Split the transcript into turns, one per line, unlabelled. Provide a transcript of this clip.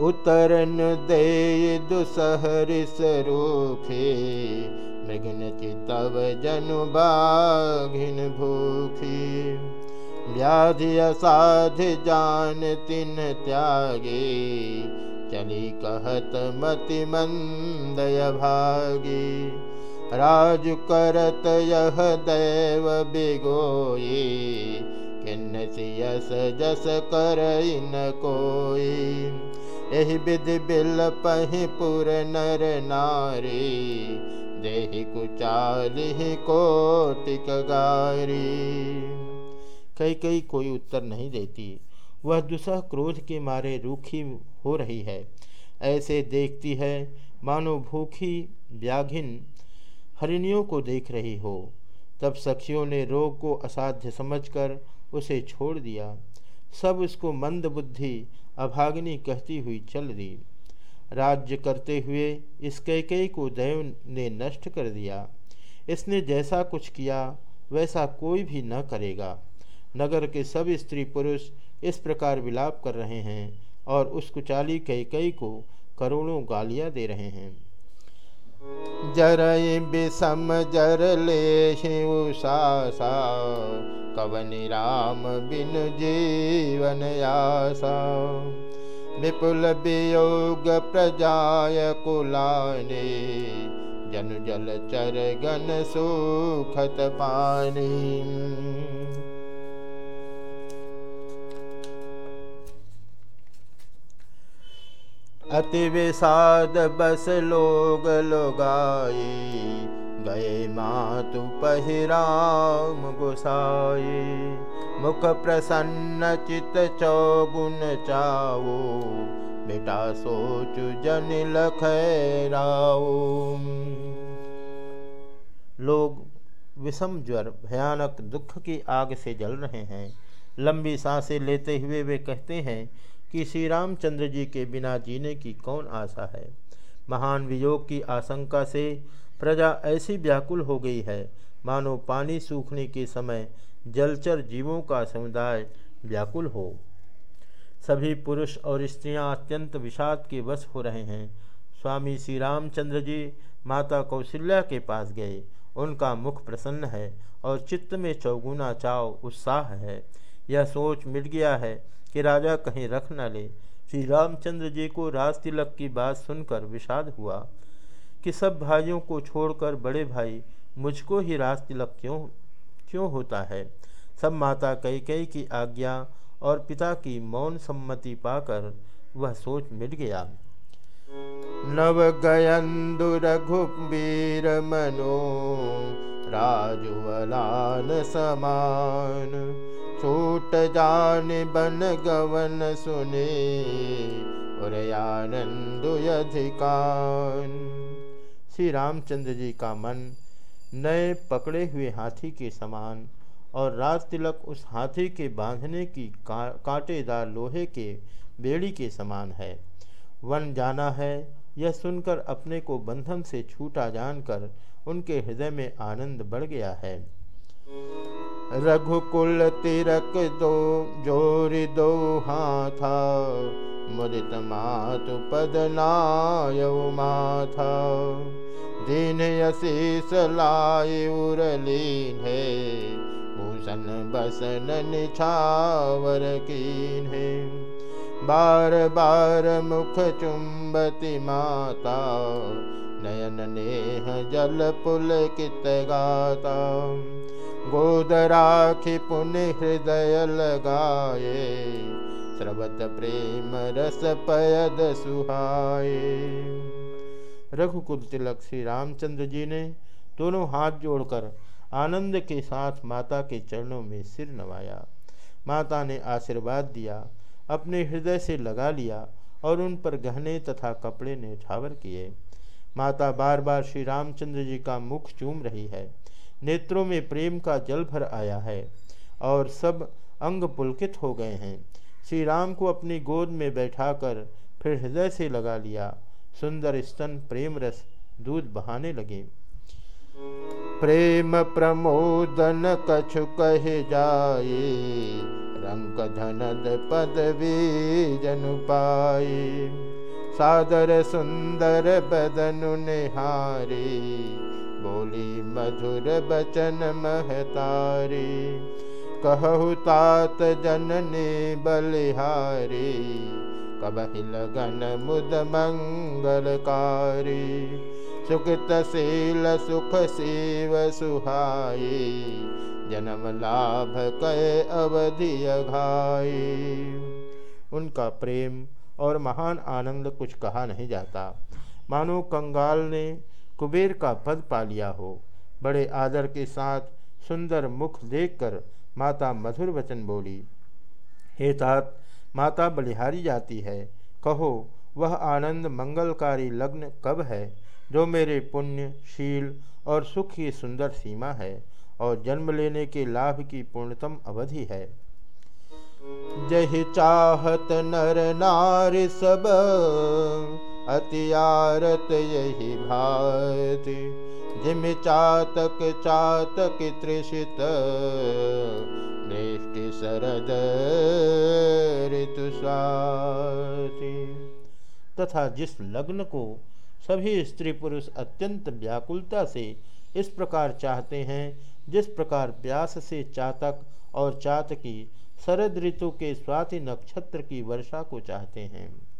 उतरन दे दुसहरिस रूखे मृगन चितव जनु बाघिन भूखी। व्याधि असाध जान तिन त्यागे चली कहत मति मंदय भागी। राज करत यह दैव किन्न सियस जस कर इन कोई एहि विधि बिल पहि पुर नर नारी, देहि कुचालिहि कोटिक गारी। कई कई कोई उत्तर नहीं देती। वह दुसह क्रोध के मारे रूखी हो रही है। ऐसे देखती है, मानो भूखी व्याघिन हरिणियों को देख रही हो। तब सखियों ने रोग को असाध्य समझकर उसे छोड़ दिया। सब उसको मंद बुद्धि अभाग्नि कहती हुई चल दी राज्य करते हुए इस कैकई को देव ने नष्ट कर दिया। इसने जैसा कुछ किया, वैसा कोई भी न करेगा। नगर के सब स्त्री पुरुष इस प्रकार विलाप कर रहे हैं और उस कुचाली कैकई को करोड़ों गालियाँ दे रहे हैं। जरय विषम जर ले उषासा कवनि राम बिन जीवन आसा विपुल वियोग प्रजाय कुलाने जन जल चर गन सुखत पानी। अति विषाद बस लोग लोगाए गए मातु पहिराम गुसाए। मुख प्रसन्न चित चौगुन चाओ बेटा सोच जन लखराओ। लोग विषम ज्वर, भयानक दुख की आग से जल रहे हैं। लंबी साँसें लेते हुए वे कहते हैं कि श्री रामचंद्र जी के बिना जीने की कौन आशा है? महान वियोग की आशंका से प्रजा ऐसी व्याकुल हो गई है। मानो पानी सूखने के समय जलचर जीवों का समुदाय व्याकुल हो। सभी पुरुष और स्त्रियाँ अत्यंत विषाद के वश हो रहे हैं। स्वामी श्री रामचंद्र जी माता कौशल्या के पास गए। उनका मुख प्रसन्न है और चित्त में चौगुना चाव उत्साह है। यह सोच मिट गया है कि राजा कहीं रख न ले। श्री रामचंद्र जी को राज तिलक की बात सुनकर विषाद हुआ। कि सब भाइयों को छोड़कर बड़े भाई मुझको ही राज तिलक क्यों क्यों होता है? सब माता कई कई की आज्ञा और पिता की मौन सम्मति पाकर वह सोच मिट गया। नव गयंदु रघुबीर मनो राजुवलान समान। छूट जान बन गवन सुने और अधिकान श्री रामचंद्र जी का मन नए पकड़े हुए हाथी के समान और राज तिलक उस हाथी के बांधने की का, कांटेदार लोहे के बेड़ी के समान है। वन जाना है यह सुनकर अपने को बंधन से छूटा जानकर उनके हृदय में आनंद बढ़ गया है। रघुकुल तिरक दो जोरि दो हाथा मुदित मातु पद नाय माथा। दीन यशीष लाय उरलीन है। भूषण बसन निछावर कीन है। बार बार मुख चुंबती माता, नयन नेह जल पुल कित गाता। गोद राखी पुण्य हृदय लगाए स्रवत प्रेम रस पयद सुहाए। रघुकुल तिलक श्री रामचंद्र जी ने दोनों हाथ जोड़कर आनंद के साथ माता के चरणों में सिर नवाया। माता ने आशीर्वाद दिया, अपने हृदय से लगा लिया और उन पर गहने तथा कपड़े ने ठावर किए। माता बार बार श्री रामचंद्र जी का मुख चूम रही है, नेत्रों में प्रेम का जल भर आया है और सब अंग पुलकित हो गए हैं। श्री राम को अपनी गोद में बैठाकर फिर हृदय से लगा लिया। सुंदर स्तन प्रेम रस दूध बहाने लगे। प्रेम प्रमोदन कछु कह जाए, रंग धनद पदवी जनु पाई सादर सुंदर बदनु निहारी, बोली मधुर बचन महतारी। कहु तात जननी बलिहारी कबहि लगन मुद मंगलकारी सुखत शील सुख शिव सुहाई, जन्म लाभ कै अवधि घाई उनका प्रेम और महान आनंद कुछ कहा नहीं जाता। मानो कंगाल ने कुबेर का पद पा लिया हो। बड़े आदर के साथ सुंदर मुख देखकर माता मधुर वचन बोली, हे तात माता बलिहारी जाती है। कहो, वह आनंद मंगलकारी लग्न कब है, जो मेरे पुण्य, शील और सुख की सुंदर सीमा है और जन्म लेने के लाभ की पूर्णतम अवधि है। जहि चाहत नर नारी सब अतियारत यही भाति जिम चातक चातक त्रिषित दृष्टि शरद ऋतु तथा जिस लग्न को सभी स्त्री पुरुष अत्यंत व्याकुलता से इस प्रकार चाहते हैं, जिस प्रकार प्यास से चातक और चातकी शरद ऋतु के स्वाति नक्षत्र की वर्षा को चाहते हैं।